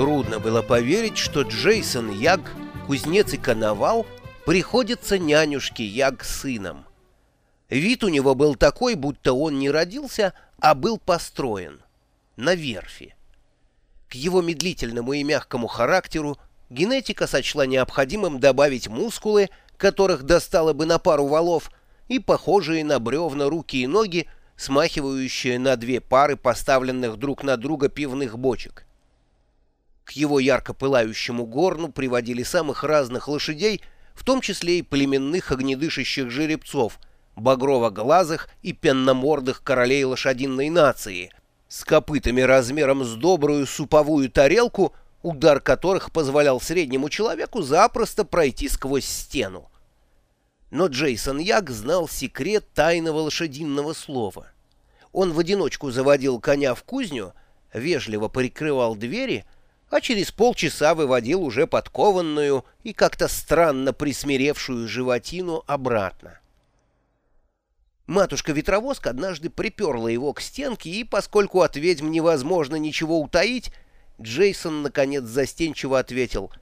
Трудно было поверить, что Джейсон Яг, кузнец и коновал, приходится нянюшке Яг сыном. Вид у него был такой, будто он не родился, а был построен на верфи. К его медлительному и мягкому характеру генетика сочла необходимым добавить мускулы, которых достало бы на пару валов, и похожие на бревна руки и ноги, смахивающие на две пары поставленных друг на друга пивных бочек. Его ярко пылающему горну приводили самых разных лошадей, в том числе и племенных огнедышащих жеребцов, багрово-глазых и пенномордых королей лошадиной нации, с копытами размером с добрую суповую тарелку, удар которых позволял среднему человеку запросто пройти сквозь стену. Но Джейсон Яг знал секрет тайного лошадиного слова. Он в одиночку заводил коня в кузню, вежливо прикрывал двери — а через полчаса выводил уже подкованную и как-то странно присмиревшую животину обратно. Матушка-ветровозка однажды приперла его к стенке, и, поскольку от ведьм невозможно ничего утаить, Джейсон, наконец, застенчиво ответил.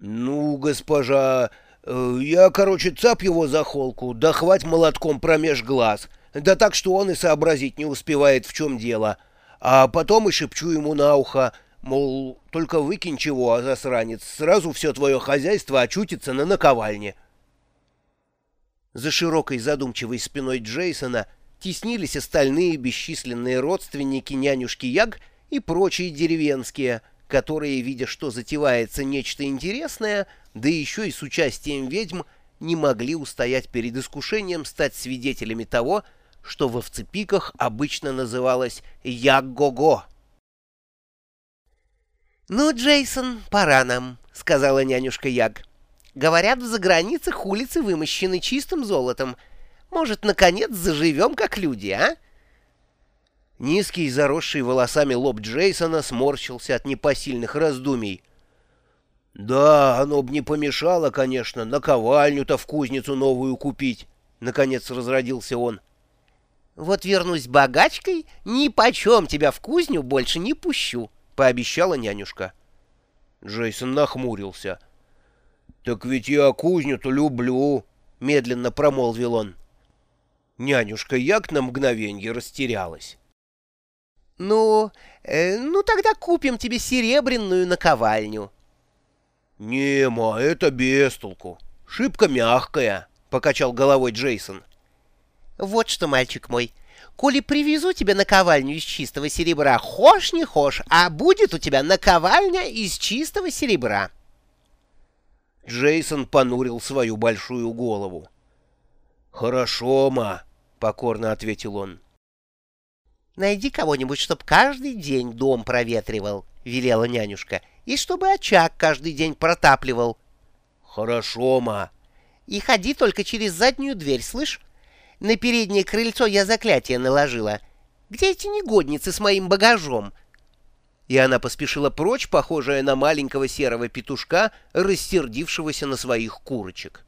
«Ну, госпожа, э, я, короче, цап его за холку, да хвать молотком промеж глаз, да так, что он и сообразить не успевает, в чем дело, а потом и шепчу ему на ухо — Мол, только выкинь чего, а засранец, сразу все твое хозяйство очутится на наковальне. За широкой задумчивой спиной Джейсона теснились остальные бесчисленные родственники нянюшки Яг и прочие деревенские, которые, видя, что затевается нечто интересное, да еще и с участием ведьм, не могли устоять перед искушением стать свидетелями того, что в овцепиках обычно называлось «Яг-го-го». «Ну, Джейсон, пора нам», — сказала нянюшка Яг. «Говорят, в заграницах улицы вымощены чистым золотом. Может, наконец заживем как люди, а?» Низкий, заросший волосами лоб Джейсона сморщился от непосильных раздумий. «Да, оно б не помешало, конечно, наковальню-то в кузницу новую купить», — наконец разродился он. «Вот вернусь богачкой, ни почем тебя в кузню больше не пущу», пообещала нянюшка. Джейсон нахмурился. «Так ведь я кузню-то люблю», — медленно промолвил он. Нянюшка як на мгновенье растерялась. «Ну, э, ну тогда купим тебе серебряную наковальню». «Не, ма, это бестолку. Шибко мягкая», — покачал головой Джейсон. «Вот что, мальчик мой, коли привезу тебе наковальню из чистого серебра, хошь не хошь, а будет у тебя наковальня из чистого серебра. Джейсон понурил свою большую голову. «Хорошо, ма», — покорно ответил он. «Найди кого-нибудь, чтоб каждый день дом проветривал», — велела нянюшка, «и чтобы очаг каждый день протапливал». «Хорошо, ма». «И ходи только через заднюю дверь, слышь? На переднее крыльцо я заклятие наложила. Где эти негодницы с моим багажом?» И она поспешила прочь, похожая на маленького серого петушка, рассердившегося на своих курочек.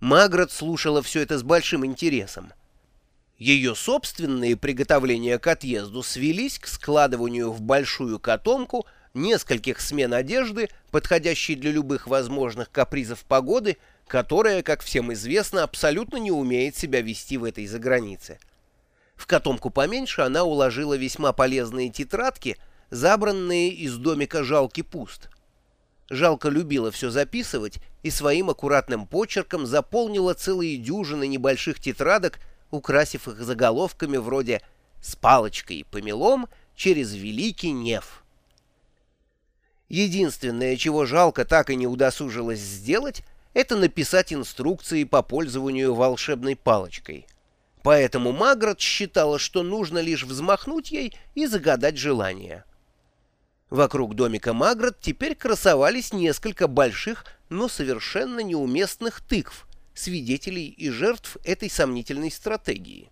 Маград слушала все это с большим интересом. Ее собственные приготовления к отъезду свелись к складыванию в большую котомку нескольких смен одежды, подходящей для любых возможных капризов погоды, которая, как всем известно, абсолютно не умеет себя вести в этой загранице. В котомку поменьше она уложила весьма полезные тетрадки, забранные из домика «Жалки пуст». Жалко любила все записывать и своим аккуратным почерком заполнила целые дюжины небольших тетрадок, украсив их заголовками вроде «С палочкой и помелом через Великий Нев». Единственное, чего жалко так и не удосужилась сделать, это написать инструкции по пользованию волшебной палочкой. Поэтому Магрот считала, что нужно лишь взмахнуть ей и загадать желание. Вокруг домика Магрот теперь красовались несколько больших, но совершенно неуместных тыкв, свидетелей и жертв этой сомнительной стратегии.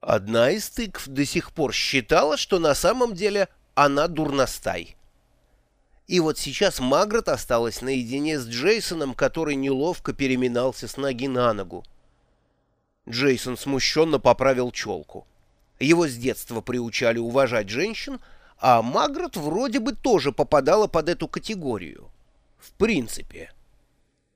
Одна из тыкв до сих пор считала, что на самом деле она дурностай — и вот сейчас Магрот осталась наедине с Джейсоном, который неловко переминался с ноги на ногу. Джейсон смущенно поправил челку. Его с детства приучали уважать женщин, а Магрот вроде бы тоже попадала под эту категорию. В принципе.